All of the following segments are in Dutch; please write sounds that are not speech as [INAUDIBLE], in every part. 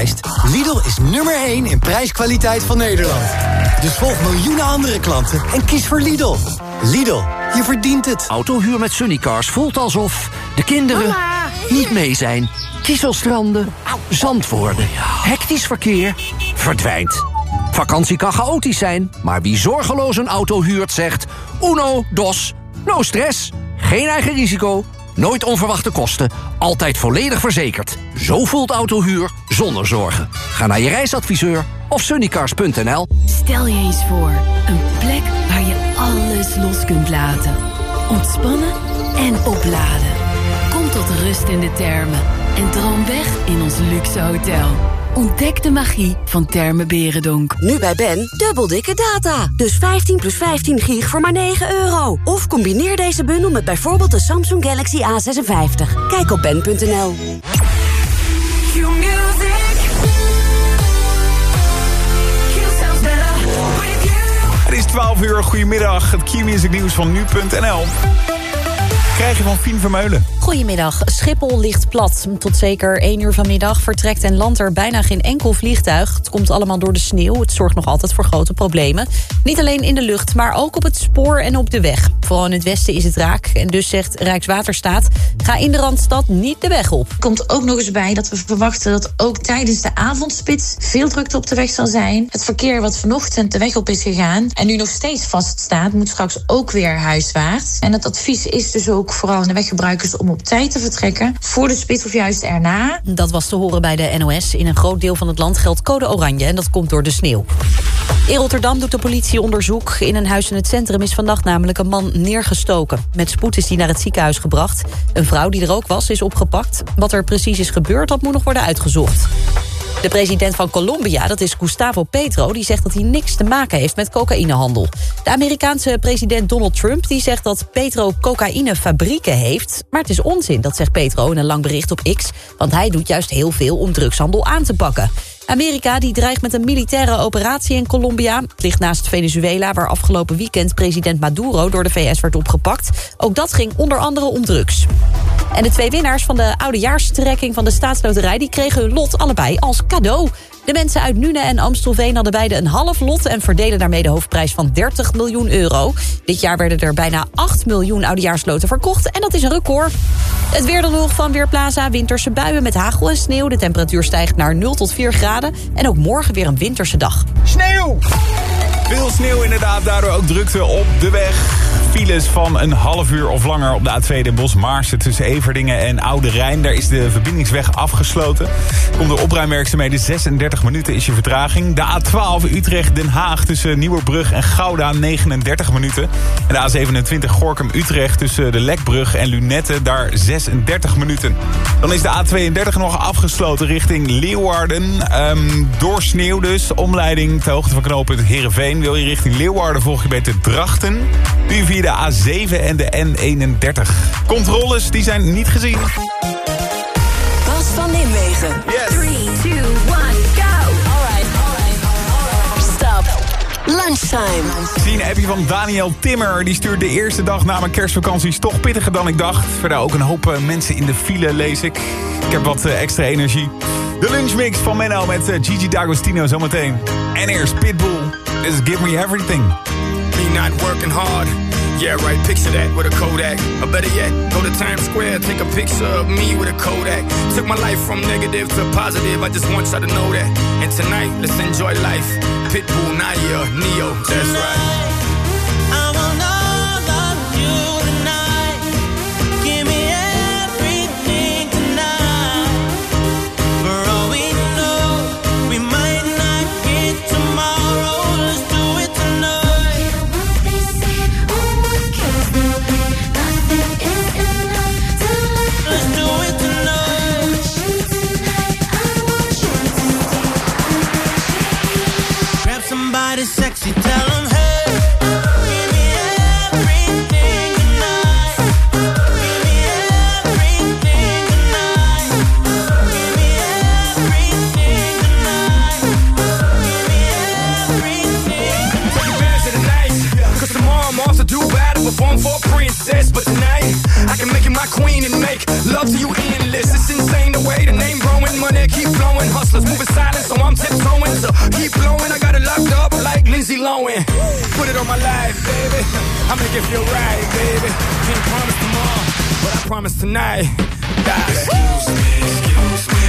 Lidl is nummer 1 in prijskwaliteit van Nederland. Dus volg miljoenen andere klanten en kies voor Lidl. Lidl, je verdient het. Autohuur met Sunnycars voelt alsof de kinderen niet mee zijn. Kieselstranden, zand worden, hectisch verkeer, verdwijnt. Vakantie kan chaotisch zijn, maar wie zorgeloos een auto huurt zegt... uno, dos, no stress, geen eigen risico, nooit onverwachte kosten... altijd volledig verzekerd. Zo voelt autohuur zonder zorgen. Ga naar je reisadviseur of sunnycars.nl. Stel je eens voor, een plek waar je alles los kunt laten. Ontspannen en opladen. Kom tot rust in de termen en droom weg in ons luxe hotel. Ontdek de magie van Termen Berendonk. Nu bij Ben, dubbel dikke data. Dus 15 plus 15 gig voor maar 9 euro. Of combineer deze bundel met bijvoorbeeld de Samsung Galaxy A56. Kijk op ben.nl. Het is 12 uur, goedemiddag. Het Q-music nieuws van nu.nl. Krijg je van Fien Vermeulen. Goedemiddag. Schiphol ligt plat. Tot zeker 1 uur vanmiddag vertrekt en landt er bijna geen enkel vliegtuig. Het komt allemaal door de sneeuw. Het zorgt nog altijd voor grote problemen. Niet alleen in de lucht, maar ook op het spoor en op de weg. Vooral in het westen is het raak. En dus zegt Rijkswaterstaat... ga in de Randstad niet de weg op. komt ook nog eens bij dat we verwachten dat ook tijdens de avondspits veel drukte op de weg zal zijn. Het verkeer wat vanochtend de weg op is gegaan en nu nog steeds vaststaat, moet straks ook weer huiswaarts. En het advies is dus ook vooral aan de weggebruikers om op tijd te vertrekken voor de spits of juist erna. Dat was te horen bij de NOS. In een groot deel van het land geldt code oranje en dat komt door de sneeuw. In Rotterdam doet de politie onderzoek. In een huis in het centrum is vannacht namelijk een man neergestoken. Met spoed is hij naar het ziekenhuis gebracht. Een vrouw die er ook was, is opgepakt. Wat er precies is gebeurd, dat moet nog worden uitgezocht. De president van Colombia, dat is Gustavo Petro... die zegt dat hij niks te maken heeft met cocaïnehandel. De Amerikaanse president Donald Trump die zegt dat Petro cocaïnefabrieken heeft. Maar het is onzin, dat zegt Petro in een lang bericht op X... want hij doet juist heel veel om drugshandel aan te pakken. Amerika die dreigt met een militaire operatie in Colombia. Het ligt naast Venezuela, waar afgelopen weekend president Maduro door de VS werd opgepakt. Ook dat ging onder andere om drugs. En de twee winnaars van de oudejaarstrekking van de staatsloterij... die kregen hun lot allebei als cadeau. De mensen uit Nune en Amstelveen hadden beide een half lot... en verdelen daarmee de hoofdprijs van 30 miljoen euro. Dit jaar werden er bijna 8 miljoen oudejaarsloten verkocht... en dat is een record. Het weer van Weerplaza. Winterse buien met hagel en sneeuw. De temperatuur stijgt naar 0 tot 4 graden. En ook morgen weer een winterse dag. Sneeuw! Veel sneeuw inderdaad, daardoor ook drukte op de weg. Files van een half uur of langer op de A2 Den Bosch Maarsen tussen Everdingen en Oude Rijn. Daar is de verbindingsweg afgesloten. Komt door opruimwerkzaamheden 36 minuten is je vertraging. De A12 Utrecht Den Haag tussen Nieuwerbrug en Gouda 39 minuten. En de A27 Gorkum Utrecht tussen de Lekbrug en Lunette daar 36 minuten. Dan is de A32 nog afgesloten richting Leeuwarden. Ehm, door sneeuw dus. Omleiding ter hoogte van knooppunt Heerenveen. Wil je richting Leeuwarden volg je beter Drachten. Je via de A7 en de N31. Controles die zijn niet gezien. Bas van Nimwegen. Yes. 3, 2, Lunchtime. Ik zie een appje van Daniel Timmer. Die stuurt de eerste dag na mijn kerstvakanties toch pittiger dan ik dacht. Verder ook een hoop eh, mensen in de file, lees ik. Ik heb wat eh, extra energie. De lunchmix van Menno met eh, Gigi D'Agostino zometeen. En eerst Pitbull. This is Give Me Everything. Me not working hard. Yeah, right, picture that with a Kodak. Or better yet, go to Times Square, take a picture of me with a Kodak. Took my life from negative to positive, I just want y'all to know that. And tonight, let's enjoy life. Pitbull, Nadia, Neo, that's right. Love to you endless. It's insane the way the name growing, money keep flowing. Hustlers moving silent, so I'm tiptoeing. So keep blowing, I got it locked up like Lindsay Lohan. Put it on my life, baby. I'ma give you a ride, baby. Can't promise tomorrow, but I promise tonight. Excuse me, excuse me,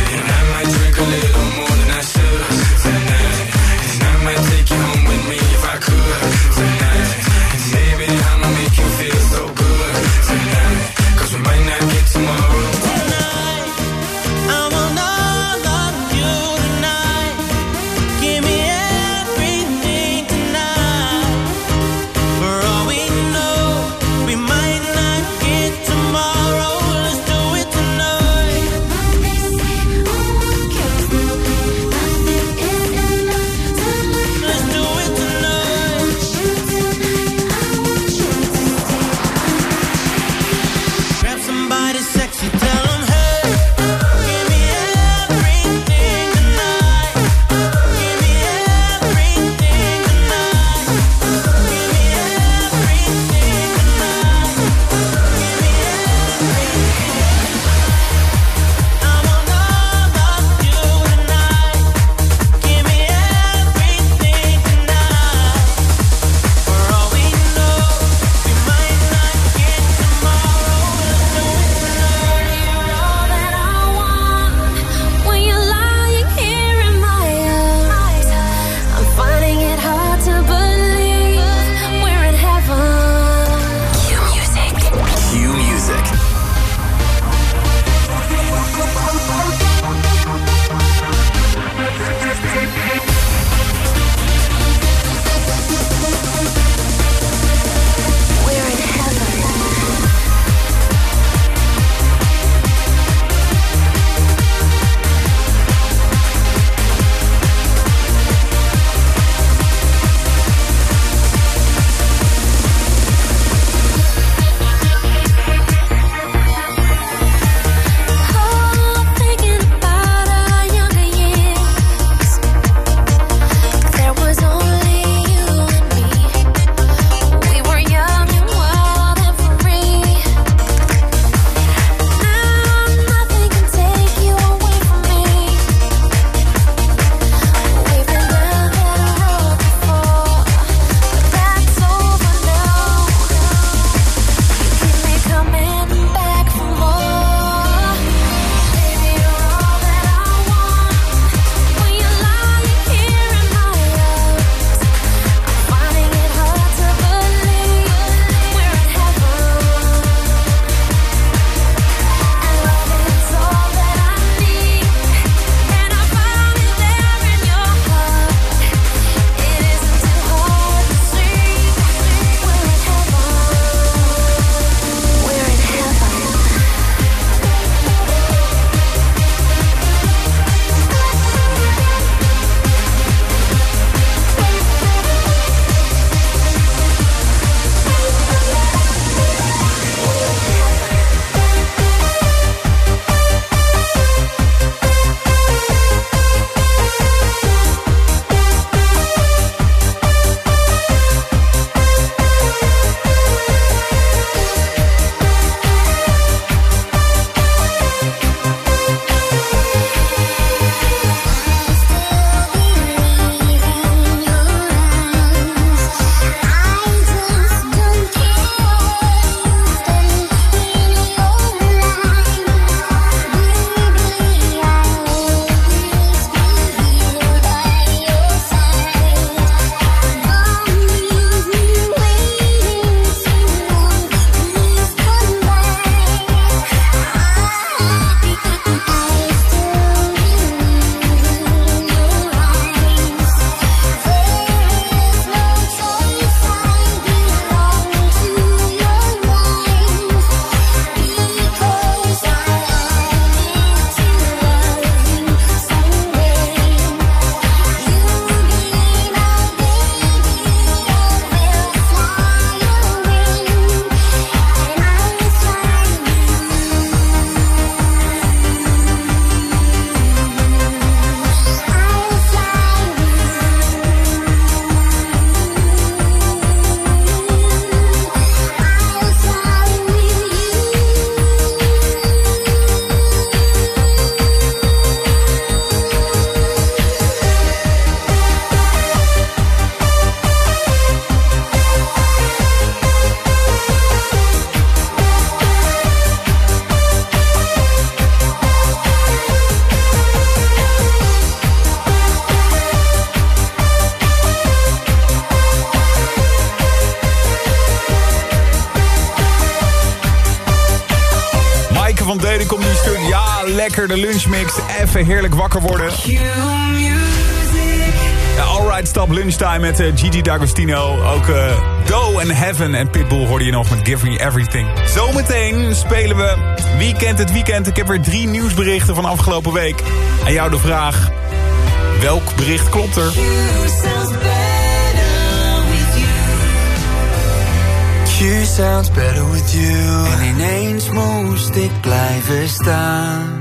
lunchmix. Even heerlijk wakker worden. Ja, alright, stop lunchtime met eh, Gigi D'Agostino. Ook eh Do and Heaven en Pitbull hoorde je nog met Give Me Everything. Zometeen spelen we Weekend het Weekend. Ik heb weer drie nieuwsberichten van afgelopen week. En jou de vraag, welk bericht klopt er? Q sounds better with you. En ineens moest ik blijven staan.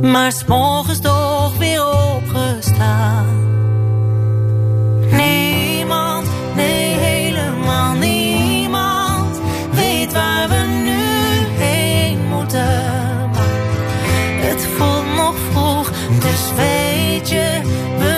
Maar s'morgens toch weer opgestaan. Niemand, nee helemaal niemand. Weet waar we nu heen moeten. Het voelt nog vroeg, dus weet je, we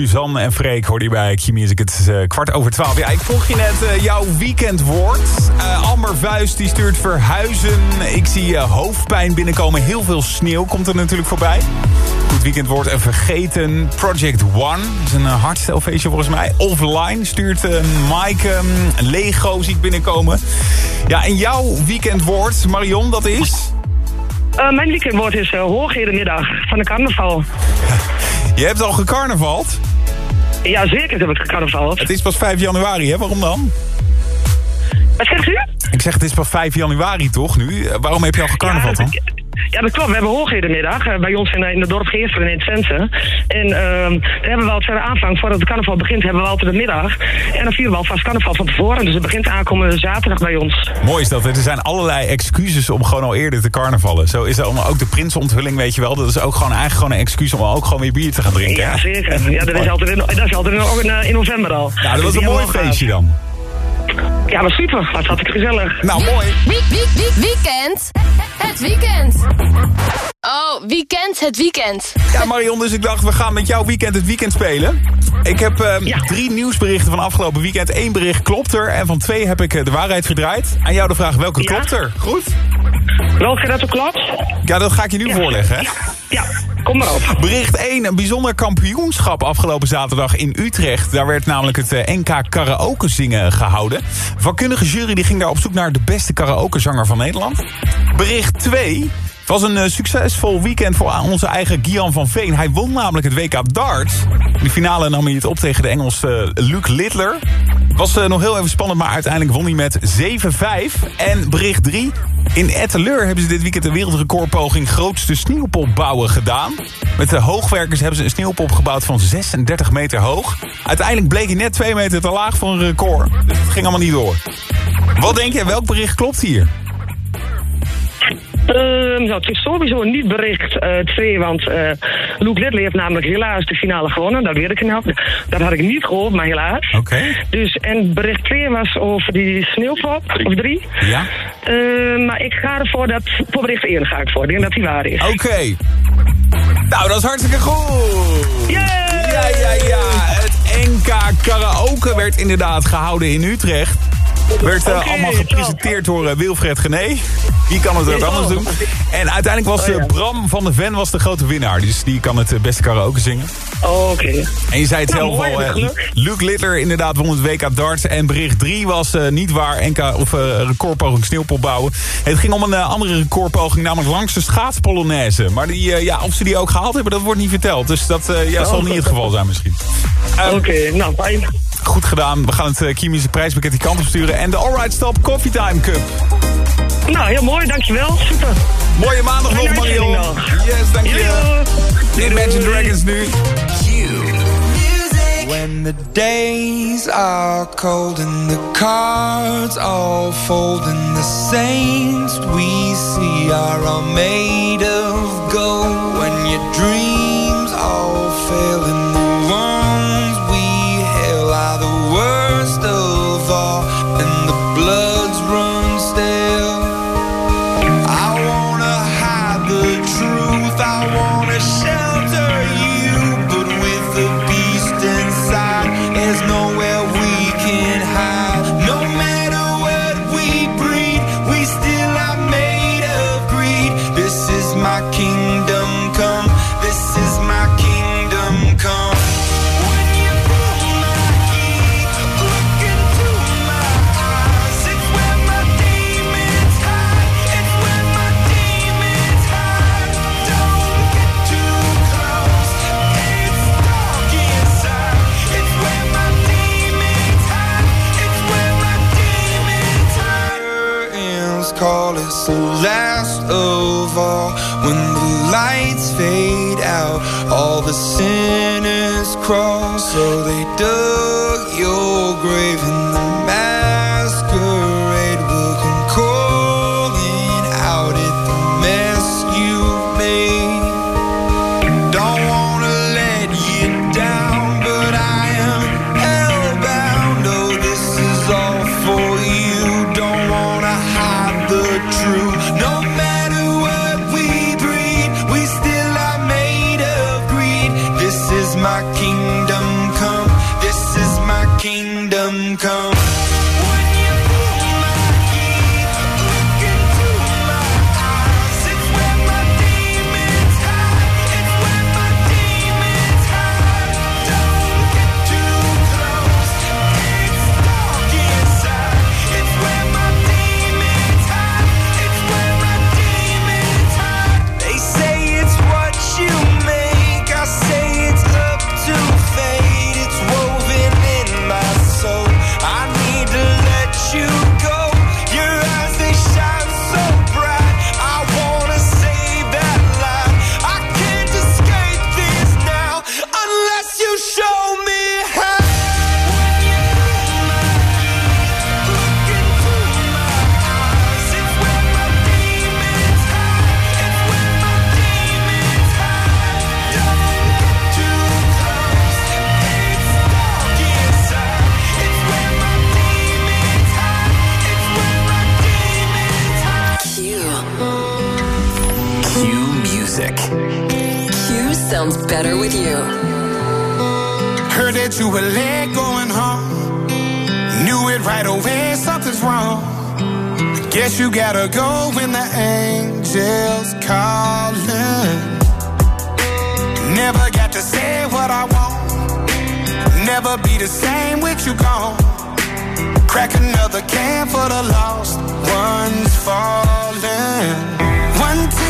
Suzanne en Freek hoorde je bij Q-Music. Het is eh, kwart over twaalf. Ja, ik vroeg je net eh, jouw weekendwoord. Eh Amber Vuist die stuurt verhuizen. Ik zie hoofdpijn binnenkomen. Heel veel sneeuw komt er natuurlijk voorbij. Goed weekendwoord en vergeten. Project One. Dat is een uh, hardstelfeestje volgens mij. Offline stuurt uh, Mike ehm, Lego zie ik binnenkomen. Ja, en jouw weekendwoord, Marion, dat is... Mijn weekendwoord is uh, hooghedenmiddag van de carnaval. [LAUGHS] Je hebt al gecarnavald. Ja, zeker heb ik gecarnavald. Het is pas 5 januari, hè? Waarom dan? Wat zegt u? Ik zeg, het is pas 5 januari toch nu? Waarom heb je al gecarnavald dan? Ja, dat klopt. We hebben hooghedenmiddag uh, bij ons in, in de dorp Geesteren in het centrum. En uh, daar hebben we altijd aanvang, voordat het carnaval begint, hebben we altijd de middag. En dan vieren we alvast carnaval van tevoren. Dus het begint aankomende zaterdag bij ons. Mooi is dat. Er zijn allerlei excuses om gewoon al eerder te carnavallen. Zo is er ook de prinsonthuling, weet je wel. Dat is ook gewoon eigenlijk gewoon een excuus om ook gewoon weer bier te gaan drinken. Ja, zeker. Ja, dat is altijd in, dat is altijd in, in, in november al. Nou, dat was een mooi feestje dan. Ja, maar super. Dat had ik gezellig. Nou, mooi. Wie, wie, wie, weekend. Het weekend. Oh, weekend, het weekend. Ja, Marion, dus ik dacht, we gaan met jouw weekend het weekend spelen. Ik heb uh, ja. drie nieuwsberichten van afgelopen weekend. Eén bericht klopt er en van twee heb ik de waarheid gedraaid. Aan jou de vraag, welke ja. klopt er? Goed? Welke dat er klopt? Ja, dat ga ik je nu ja. voorleggen, hè? Ja, kom maar op. Bericht 1, een bijzonder kampioenschap afgelopen zaterdag in Utrecht. Daar werd namelijk het NK karaoke zingen gehouden. Vakkundige jury die ging daar op zoek naar de beste karaokezanger van Nederland. Bericht 2... Was een uh, succesvol weekend voor onze eigen Gian van Veen. Hij won namelijk het WK darts. In de finale nam hij het op tegen de Engels uh, Luc Littler. Was uh, nog heel even spannend, maar uiteindelijk won hij met 7-5. En bericht 3. In Etteleur hebben ze dit weekend een wereldrecordpoging grootste sneeuwpop bouwen gedaan. Met de hoogwerkers hebben ze een sneeuwpop gebouwd van 36 meter hoog. Uiteindelijk bleek hij net 2 meter te laag voor een record. Dus ging allemaal niet door. Wat denk je, welk bericht klopt hier? Uh, nou, het is sowieso niet bericht 2, uh, want uh, Luke Lidley heeft namelijk helaas de finale gewonnen. Dat weet ik nog. Dat had ik niet gehoord, maar helaas. Oké. Okay. Dus, en bericht 2 was over die sneeuwpop, of 3. Ja. maar ik ga ervoor dat, voor bericht 1 ga ik voor. Ik denk dat die waar is. Oké. Okay. Nou, dat is hartstikke goed. Yeah! Ja, ja, ja. Het NK Karaoke werd inderdaad gehouden in Utrecht. Werd okay, allemaal gepresenteerd door uh, Wilfred Gené. Die kan het ook anders doen. En uiteindelijk was uh, Bram van de Ven was de grote winnaar. Dus die kan het beste karaoke zingen. Oh, Oké. Okay. En je zei het nou, zelf mooi, al. Luke Littler inderdaad won het WK darts. En bericht 3 was niet waar. NK of recordpoging sneeuwpop bouwen. Het ging om een andere recordpoging. Namelijk langs de schaatspolonaise. Maar die, ja, of ze die ook gehaald hebben, dat wordt niet verteld. Dus dat ja, zal niet het geval zijn misschien. Oké, okay, nou fijn. Goed gedaan. We gaan het uh, chemische prijspakket die kant op sturen. En de Alright Stop Coffee Time Cup. Nou, heel mooi. Dankjewel. Super. Mooie maandag nog, Marion. Yes, dankjewel. Imagine Dragons nu. When the days are cold and the cards all fold and the saints we see are all made of gold when your dreams call it's the last of all. When the lights fade out all the sinners crawl. So they dug your grave music. Q sounds better with you. Heard that you were late going home. Knew it right away, something's wrong. Guess you gotta go when the angels calling. Never got to say what I want. Never be the same with you gone. Crack another can for the lost ones falling. One, two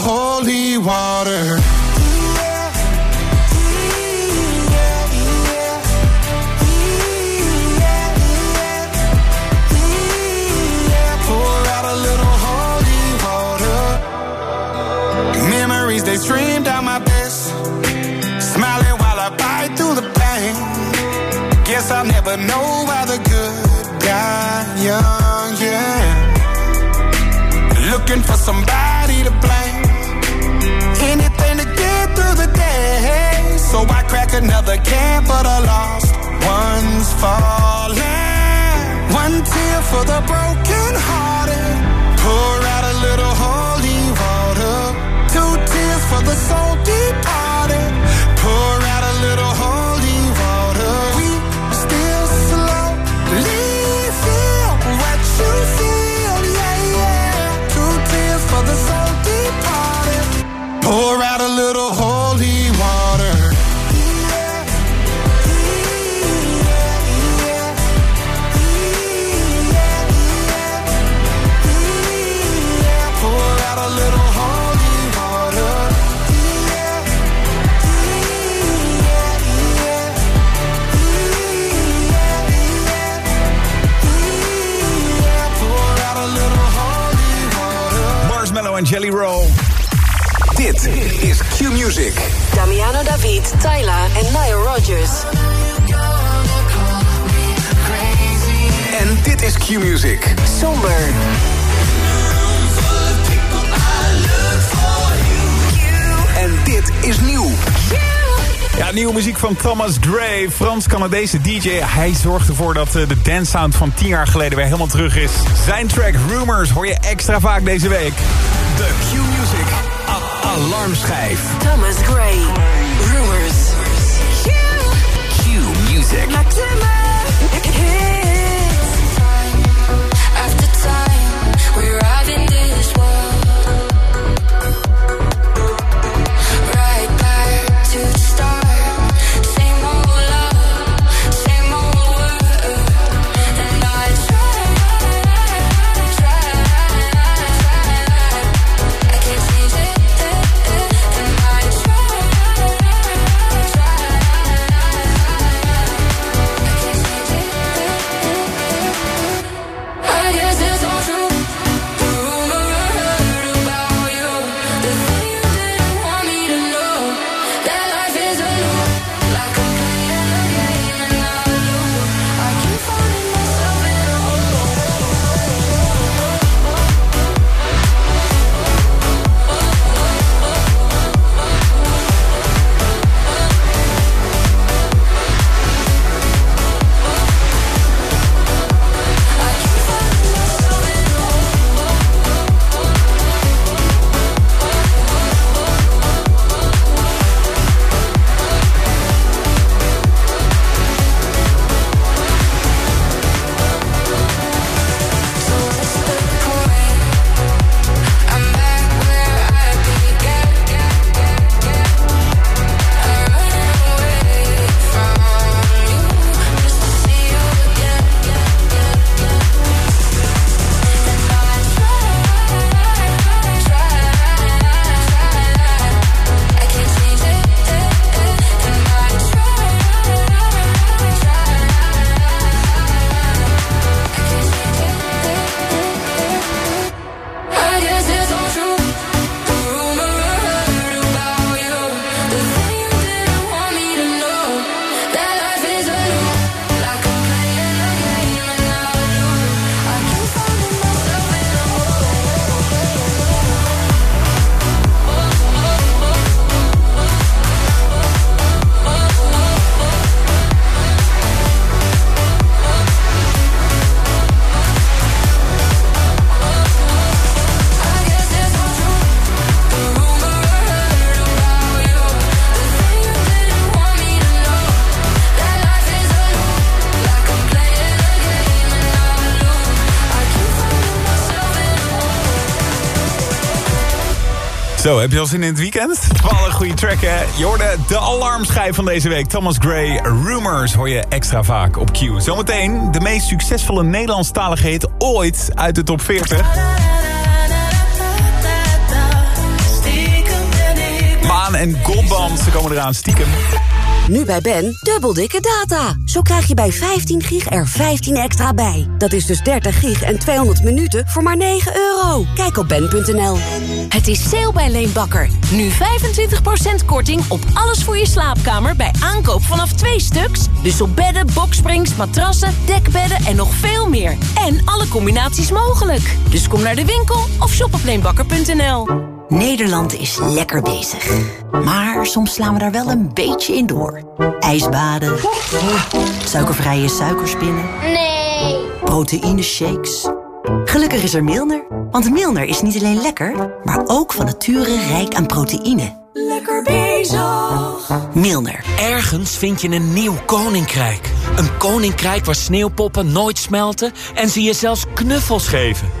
Know why the good die young, yeah. Looking for somebody to blame. Anything to get through the day. So I crack another can for the lost ones falling. One tear for the broken hearted. Pour out a little holy water. Two tears for the soul Thomas Gray, Frans-Canadese DJ. Hij zorgt ervoor dat eh, de dance sound van tien jaar geleden weer helemaal terug is. Zijn track Rumors hoor je extra vaak deze week. De Q-Music alarmschijf. Thomas Gray. Rumors. Q-Music. Zo, heb je al zin in het weekend? Wel een goede track, hè? Je de alarmschijf van deze week. Thomas Gray, Rumors, hoor je extra vaak op Q. Zometeen de meest succesvolle Nederlandstalige hit ooit uit de top 40. Maan en Goldband, ze komen eraan stiekem. Nu bij Ben, dubbel dikke data. Zo krijg je bij 15 gig er 15 extra bij. Dat is dus 30 gig en 200 minuten voor maar 9 euro. Kijk op ben.nl. Het is sale bij Leenbakker. Nu 25% korting op alles voor je slaapkamer bij aankoop vanaf twee stuks. Dus op bedden, boksprings, matrassen, dekbedden en nog veel meer. En alle combinaties mogelijk. Dus kom naar de winkel of shop op leenbakker.nl. Nederland is lekker bezig. Maar soms slaan we daar wel een beetje in door. Ijsbaden. Suikervrije suikerspinnen. Nee. Proteïne shakes. Gelukkig is er Milner. Want Milner is niet alleen lekker, maar ook van nature rijk aan proteïne. Lekker bezig. Milner. Ergens vind je een nieuw koninkrijk. Een koninkrijk waar sneeuwpoppen nooit smelten en ze je zelfs knuffels geven.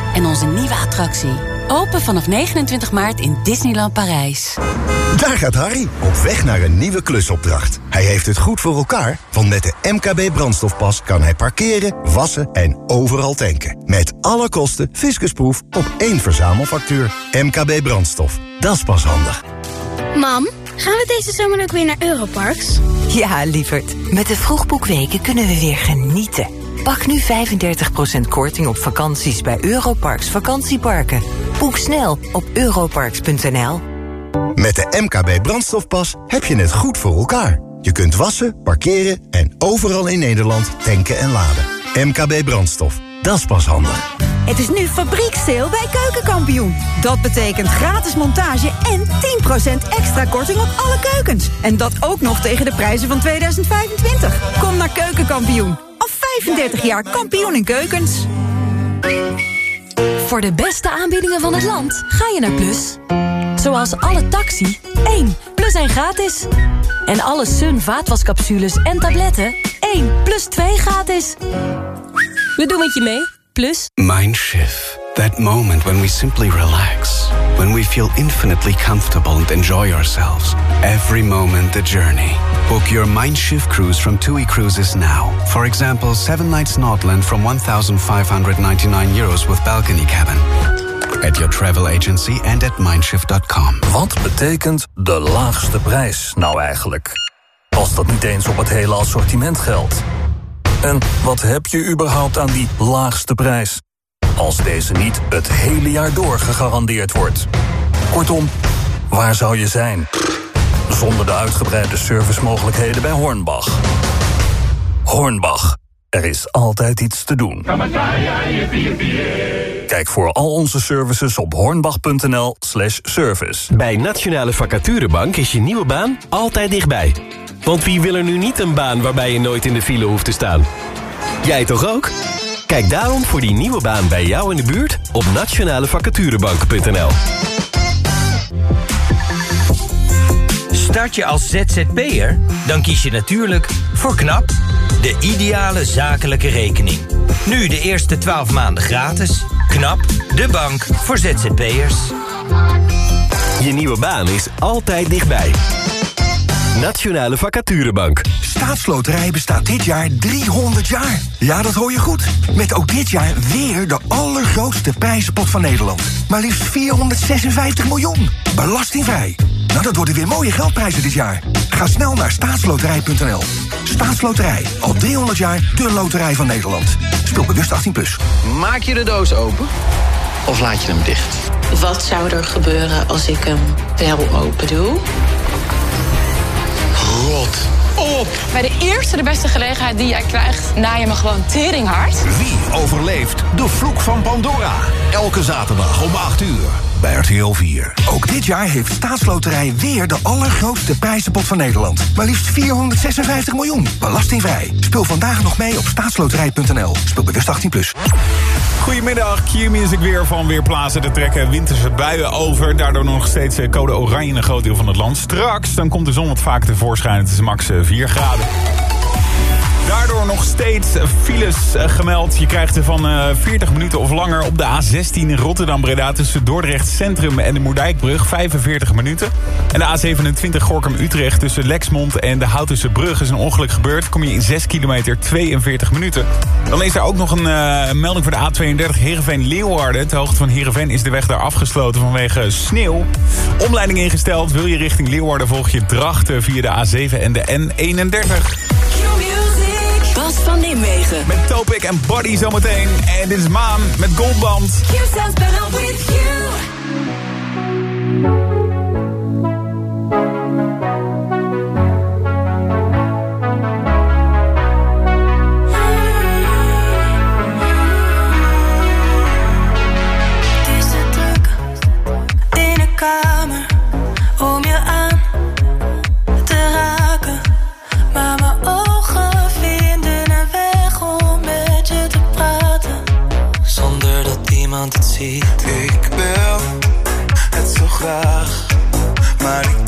en onze nieuwe attractie. Open vanaf 29 maart in Disneyland Parijs. Daar gaat Harry, op weg naar een nieuwe klusopdracht. Hij heeft het goed voor elkaar, want met de MKB brandstofpas kan hij parkeren, wassen en overal tanken. Met alle kosten fiscusproef op één verzamelfactuur. MKB brandstof, dat is pas handig. Mam, gaan we deze zomer ook weer naar Europarks? Ja, lieverd. Met de vroegboekweken kunnen we weer genieten. Pak nu 35% korting op vakanties bij Europarks vakantieparken. Boek snel op europarks.nl. Met de MKB brandstofpas heb je het goed voor elkaar. Je kunt wassen, parkeren en overal in Nederland tanken en laden. MKB brandstof, dat is pas handig. Het is nu fabrieksteel bij Keukenkampioen. Dat betekent gratis montage en 10% extra korting op alle keukens. En dat ook nog tegen de prijzen van 2025. Kom naar Keukenkampioen. Al 35 jaar kampioen in keukens. Voor de beste aanbiedingen van het land ga je naar Plus. Zoals alle taxi, 1 plus 1 gratis. En alle Sun vaatwascapsules en tabletten, 1 plus 2 gratis. We doen het je mee, Plus. Mindshift. That moment when we simply relax. When we feel infinitely comfortable and enjoy ourselves. Every moment the journey. Book your Mindshift cruise from TUI Cruises now. For example, 7 nights Nordland from 1,599 euros with balcony cabin. At your travel agency and at mindshift.com. Wat betekent de laagste prijs nou eigenlijk? Als dat niet eens op het hele assortiment geldt. En wat heb je überhaupt aan die laagste prijs? Als deze niet het hele jaar door gegarandeerd wordt. Kortom, waar zou je zijn? Zonder de uitgebreide servicemogelijkheden bij Hornbach. Hornbach, er is altijd iets te doen. Kijk voor al onze services op hornbach.nl slash service. Bij Nationale Vacaturebank is je nieuwe baan altijd dichtbij. Want wie wil er nu niet een baan waarbij je nooit in de file hoeft te staan? Jij toch ook? Kijk daarom voor die nieuwe baan bij jou in de buurt op nationalevacaturebank.nl. Start je als ZZP'er? Dan kies je natuurlijk voor KNAP, de ideale zakelijke rekening. Nu de eerste 12 maanden gratis. KNAP, de bank voor ZZP'ers. Je nieuwe baan is altijd dichtbij. Nationale Vacaturebank. Staatsloterij bestaat dit jaar 300 jaar. Ja, dat hoor je goed. Met ook dit jaar weer de allergrootste prijzenpot van Nederland. Maar liefst 456 miljoen. Belastingvrij. Nou, dat worden weer mooie geldprijzen dit jaar. Ga snel naar staatsloterij.nl. Staatsloterij. Al 300 jaar de loterij van Nederland. Speel bewust 18+. Plus. Maak je de doos open? Of laat je hem dicht? Wat zou er gebeuren als ik hem wel open doe? Rot op! Bij de eerste de beste gelegenheid die jij krijgt, na je me gewoon teringhard. Wie overleeft de vloek van Pandora? Elke zaterdag om 8 uur bij RTL 4. Ook dit jaar heeft Staatsloterij weer de allergrootste prijzenpot van Nederland. Maar liefst 456 miljoen. Belastingvrij. Speel vandaag nog mee op staatsloterij.nl. Speel bewust 18+. Plus. Goedemiddag, Q-Music weer van Weerplaatsen. Er trekken winterse buien over. Daardoor nog steeds eh, code oranje in een groot deel van het land. Straks dan komt de zon wat vaker tevoorschijn. Het is max 4 eh, graden. Daardoor nog steeds files eh, gemeld. Je krijgt er van uh, 40 minuten of langer op de A16 Rotterdam-Breda... tussen Dordrecht Centrum en de Moerdijkbrug, 45 minuten. En de A27 Gorkum-Utrecht tussen Lexmond en de Houtense Brug... is een ongeluk gebeurd. Kom je in 6 kilometer 42 minuten. Dan is er ook nog een uh, melding voor de A32 Heerenveen-Leeuwarden. Ter hoogte van Heerenveen is de weg daar afgesloten vanwege sneeuw. Omleiding ingesteld. Wil je richting Leeuwarden volg je Drachten via de A7 en de N31. Bas van Nimwegen. Met Topic en Body zometeen. En dit is Maan met Goldband. You sounds better with you. Ik wil het zo graag, maar ik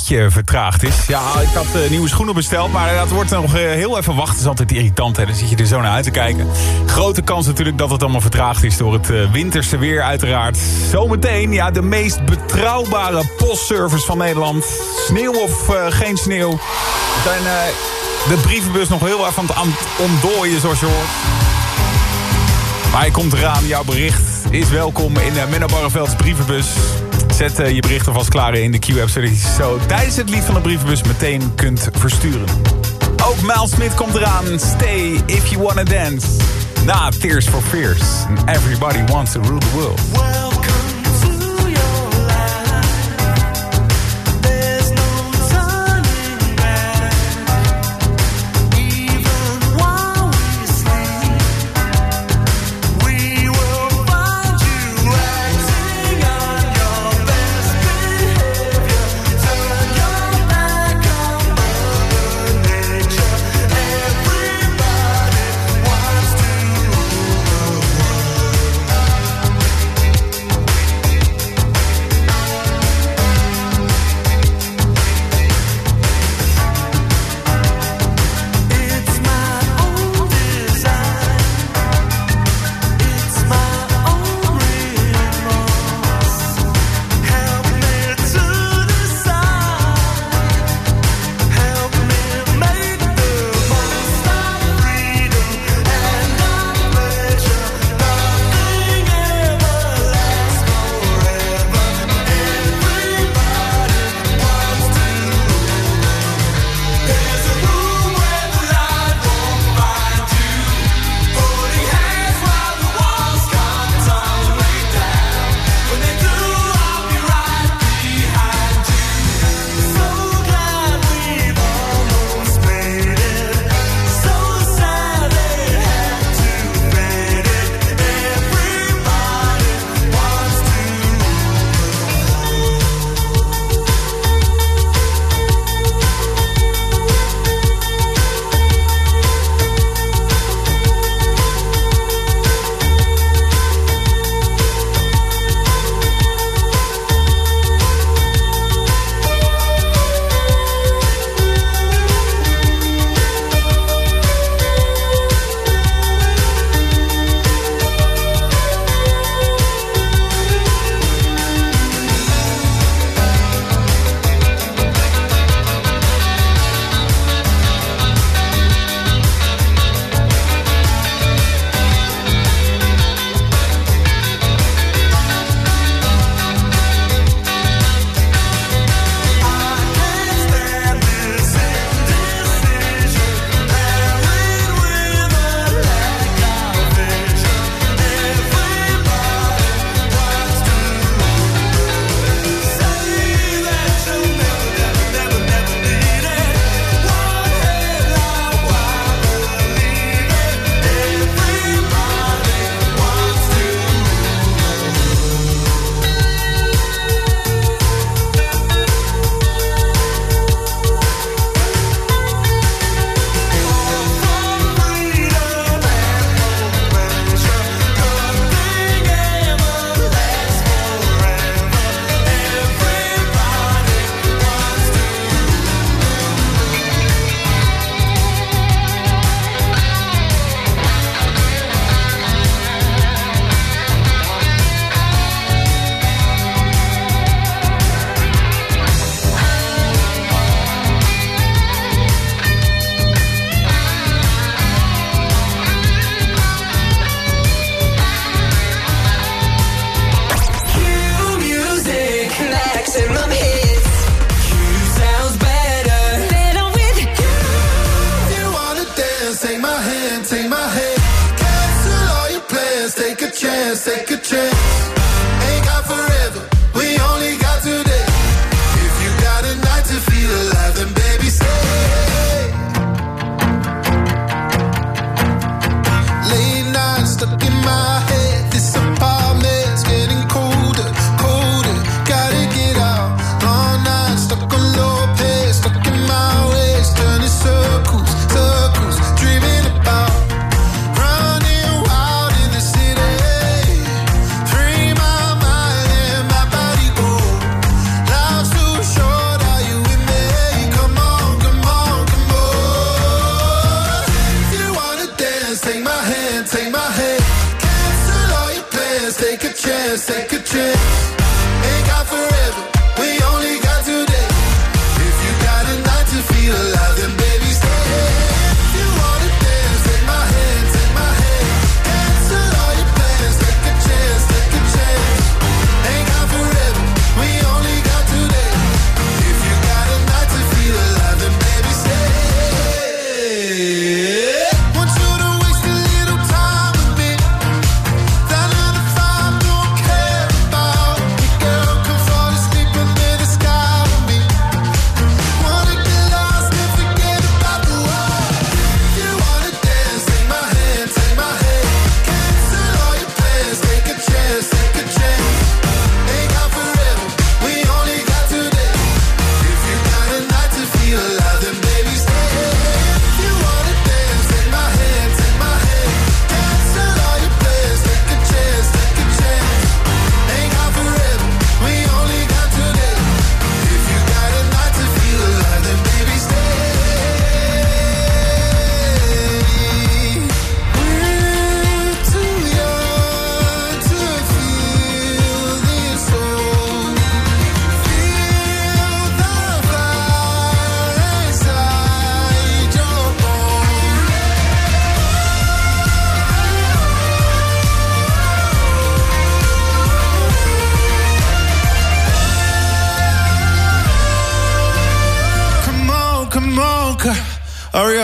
vertraagd is. Ja, ik had eh, nieuwe schoenen besteld, maar dat wordt nog eh, heel even wachten. Dat is altijd irritant, hè. Dan zit je er zo naar uit te kijken. Grote kans natuurlijk dat het allemaal vertraagd is door het eh, winterse weer uiteraard. Zometeen, ja, de meest betrouwbare postservice van Nederland. Sneeuw of geen sneeuw. Zijn de brievenbus nog heel even aan het, ontdooien, zoals je hoort. Maar komt eraan. Jouw bericht is welkom in uh, Menno Barrevelds brievenbus. Zet eh, je bericht alvast klaar in de Q-app... zodat je zo tijdens het lied van de brievenbus meteen kunt versturen. Ook Miles Smith komt eraan. Stay if you wanna dance. Na Tears for Fears. And everybody wants to rule the world.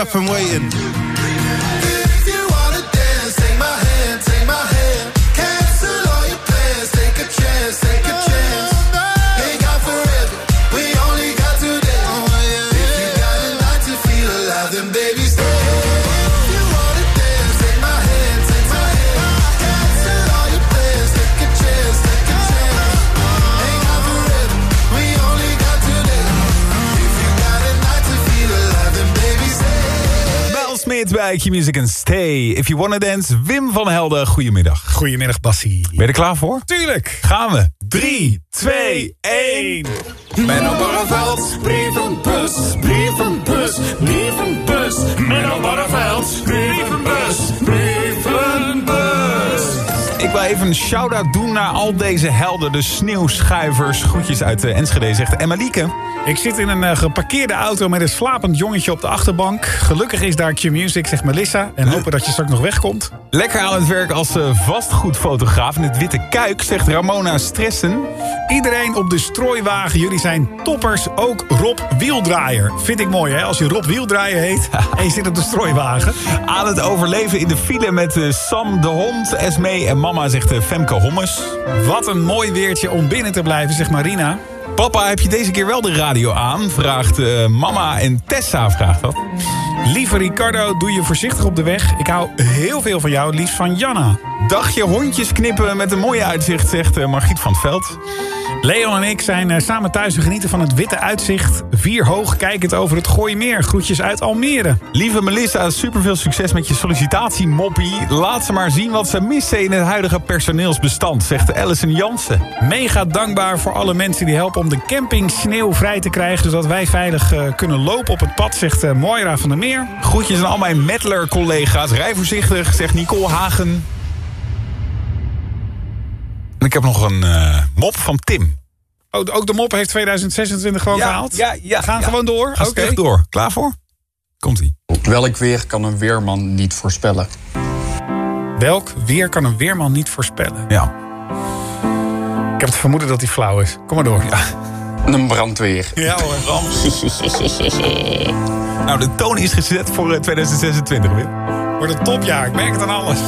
from waiting. Smith bij Q-Music en Stay. If you wanna dance, Wim van Helden, goedemiddag. Goedemiddag, Bassie. Ben je er klaar voor? Tuurlijk. Gaan we. 3, 2, 1. Menno Barreveld, brievenbus, brievenbus, brievenbus. Menno Barreveld, brievenbus, brievenbus. Ik wil even een shout-out doen naar al deze helden, de sneeuwschuivers. Groetjes uit eh, Enschede, zegt Emma Lieke. Ik zit in een eh, geparkeerde auto met een slapend jongetje op de achterbank. Gelukkig is daar Q-Music, zegt Melissa. En hopen dat je straks nog wegkomt. Lekker aan het werk als eh, vastgoedfotograaf in het Witte Kuik, zegt Ramona Stressen. Iedereen op de strooiwagen, jullie zijn toppers. Ook Rob Wieldraaier. Vind ik mooi, hè? Als je Rob Wieldraaier heet [LAUGHS] en je zit op de strooiwagen. Aan het overleven in de file met Sam de hond, Esmee en mama, zegt eh, Femke Hommes. Wat een mooi weertje om binnen te blijven, zegt Marina. Papa, heb je deze keer wel de radio aan? Vraagt eh, mama en Tessa vraagt dat. Lieve Ricardo, doe je voorzichtig op de weg. Ik hou heel veel van jou, liefst van Janna. Dagje hondjes knippen met een mooie uitzicht, zegt eh, Margriet van het Veld. Leon en ik zijn eh, samen thuis en genieten van het witte uitzicht. Vier hoog kijkend over het Gooimeer. Groetjes uit Almere. Lieve Melissa, superveel succes met je sollicitatiemoppie. Laat ze maar zien wat ze missen in het huidige personeelsbestand, zegt Alison Jansen. Mega dankbaar voor alle mensen die helpen om de camping sneeuw vrij te krijgen... zodat wij veilig eh, kunnen lopen op het pad, zegt eh, Moira van der Meer. Groetjes aan al mijn Mettler-collega's. Rij voorzichtig, zegt Nicole Hagen. En ik heb nog een eh, mop van Tim. Oh, ook de mop heeft 2026 gewoon Ja, gehaald? ja, ja, Gaan ja. gewoon door? Ga echt door. Klaar voor? Komt-ie. Welk weer kan een weerman niet voorspellen? Welk weer kan een weerman niet voorspellen? Ja. Ik heb het vermoeden dat hij flauw is. Kom maar door. Ja, Een brandweer. ja hoor. [LAUGHS] Nou, de toon is gezet voor eh, 2026, Wim. Wordt een topjaar. Ik merk het aan alles. [LAUGHS]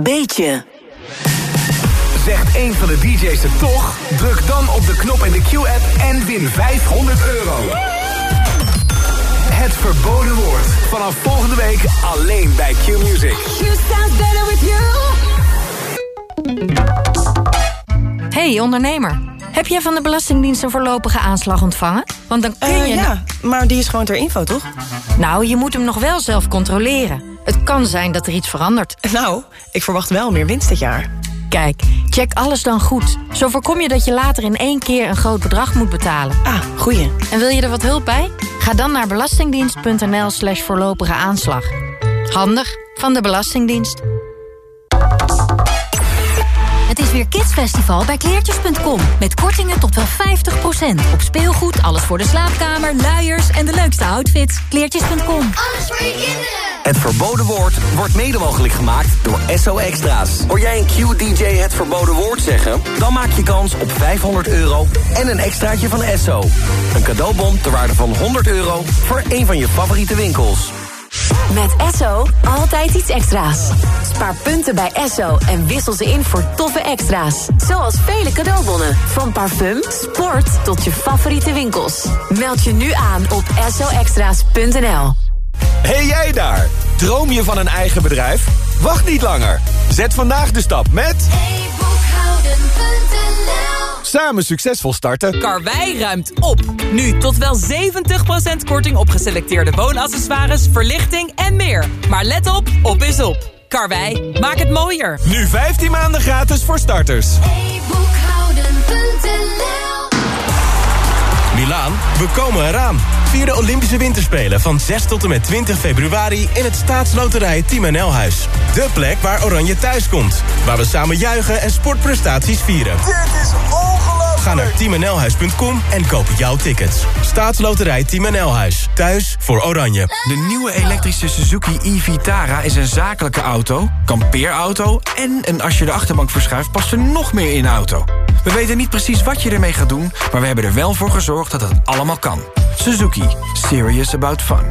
Beetje. Zegt één van de DJ's het toch? Druk dan op de knop in de Q-app en win 500 euro. Het verboden woord. Vanaf volgende week alleen bij Q-Music. You sounds better with you. Hey ondernemer, heb jij van de Belastingdienst een voorlopige aanslag ontvangen? Want dan kun Eh, je... ja, maar die is gewoon ter info, toch? Nou, je moet hem nog wel zelf controleren. Het kan zijn dat er iets verandert. Nou, ik verwacht wel meer winst dit jaar. Kijk, check alles dan goed. Zo voorkom je dat je later in één keer een groot bedrag moet betalen. Ah, goeie. En wil je er wat hulp bij? Ga dan naar belastingdienst.nl slash voorlopige aanslag. Handig van de Belastingdienst. Het is weer Kidsfestival bij kleertjes.com. Met kortingen tot wel 50%. Op speelgoed, alles voor de slaapkamer, luiers en de leukste outfits. Kleertjes.com. Alles voor je kinderen. Het verboden woord wordt mede mogelijk gemaakt door SO Extra's. Hoor jij een Q-DJ het verboden woord zeggen? Dan maak je kans op 500 euro en een extraatje van SO. Een cadeaubon ter waarde van 100 euro voor een van je favoriete winkels. Met Esso altijd iets extra's. Spaar punten bij Esso en wissel ze in voor toffe extra's. Zoals vele cadeaubonnen. Van parfum, sport tot je favoriete winkels. Meld je nu aan op essoextra's.nl. Hey jij daar! Droom je van een eigen bedrijf? Wacht niet langer. Zet vandaag de stap met... Samen succesvol starten. Karwei ruimt op. Nu tot wel 70% korting op geselecteerde woonaccessoires, verlichting en meer. Maar let op, op is op. Karwei, maak het mooier. Nu 15 maanden gratis voor starters. Milaan, we komen eraan. Vier de Olympische Winterspelen van 6 tot en met 20 februari... in het staatsloterij Team NL Huis. De plek waar Oranje thuis komt. Waar we samen juichen en sportprestaties vieren. Dit is! Ga naar teamnlhuis.com en koop jouw tickets. Staatsloterij Team NL Huis. Thuis voor Oranje. De nieuwe elektrische Suzuki e-Vitara is een zakelijke auto, kampeerauto... en een als je de achterbank verschuift past er nog meer in de auto. We weten niet precies wat je ermee gaat doen... maar we hebben er wel voor gezorgd dat het allemaal kan. Suzuki. Serious about fun.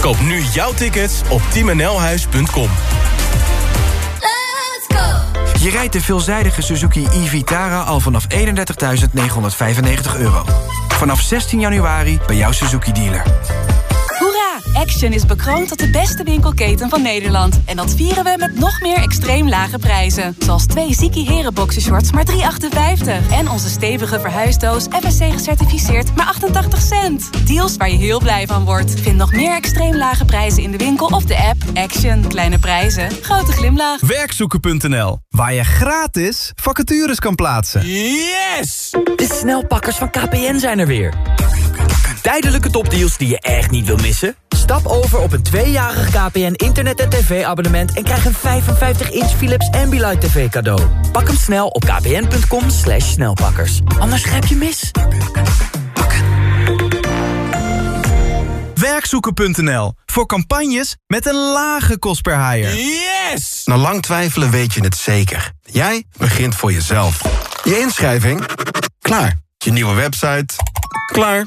Koop nu jouw tickets op teamnlhuis.com. Je rijdt de veelzijdige Suzuki e-Vitara al vanaf 31.995 euro. Vanaf 16 januari bij jouw Suzuki-dealer. Action is bekroond tot de beste winkelketen van Nederland. En dat vieren we met nog meer extreem lage prijzen. Zoals twee Ziki Heren boxershorts maar 3,58. En onze stevige verhuisdoos FSC gecertificeerd maar 88 cent. Deals waar je heel blij van wordt. Vind nog meer extreem lage prijzen in de winkel of de app. Action. Kleine prijzen. Grote glimlach. Werkzoeken.nl. Waar je gratis vacatures kan plaatsen. Yes! De snelpakkers van KPN zijn er weer. Tijdelijke topdeals die je echt niet wil missen? Stap over op een tweejarig KPN internet- en tv-abonnement... en krijg een 55-inch Philips Ambilight TV cadeau. Pak hem snel op kpn.com slash snelpakkers. Anders grijp je mis. Werkzoeken.nl. Voor campagnes met een lage kost per haaier. Yes! Na lang twijfelen weet je het zeker. Jij begint voor jezelf. Je inschrijving? Klaar. Je nieuwe website? Klaar.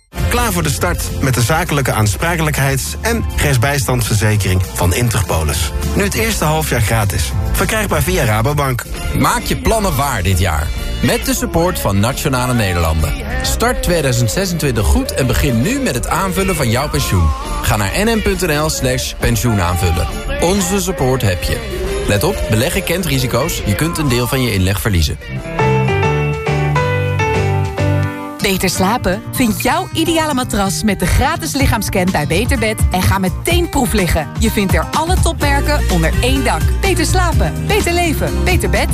Klaar voor de start met de zakelijke aansprakelijkheids- en rechtsbijstandsverzekering van Interpolis. Nu het eerste halfjaar gratis. Verkrijgbaar via Rabobank. Maak je plannen waar dit jaar. Met de support van Nationale Nederlanden. Start 2026 goed en begin nu met het aanvullen van jouw pensioen. Ga naar nm.nl slash pensioenaanvullen. Onze support heb je. Let op, beleggen kent risico's. Je kunt een deel van je inleg verliezen. Beter slapen? Vind jouw ideale matras met de gratis lichaamscan bij Beterbed en ga meteen proef liggen. Je vindt er alle topmerken onder één dak. Beter slapen, beter leven, beter bed.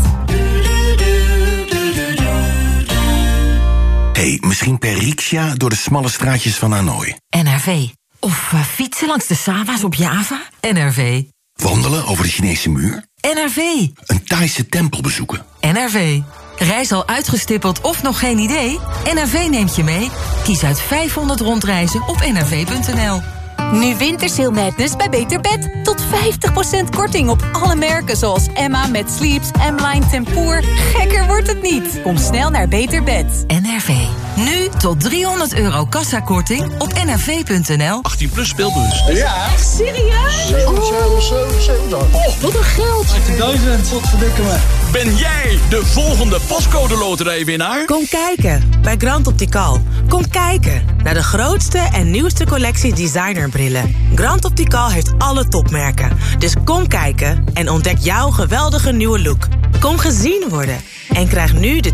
hey, misschien per riksja door de smalle straatjes van Hanoi. NRV. Of eh, fietsen langs de Sava's op Java. NRV. Wandelen over de Chinese muur. NRV. Een Thaise tempel bezoeken. NRV. Reis al uitgestippeld of nog geen idee? NRV neemt je mee. Kies uit 500 rondreizen op nrv.nl. Nu Wintersail Madness bij Beter Bed. Tot 50% korting op alle merken zoals Emma met Sleeps, M-Line Tempoor. Gekker wordt het niet. Kom snel naar Beter Bed. NRV. Nu tot 300 euro kassakorting op nrv.nl. 18 plus speelbus. Ja. Echt serieus? 7, 7, 7, 7. Oh, wat een geld. 18.000. Wat verdikken me. Ben jij de volgende pascode loterijwinnaar? Kom kijken bij Grand Optical. Kom kijken naar de grootste en nieuwste collectie designerbrillen. Grand Optical heeft alle topmerken. Dus kom kijken en ontdek jouw geweldige nieuwe look. Kom gezien worden en krijg nu de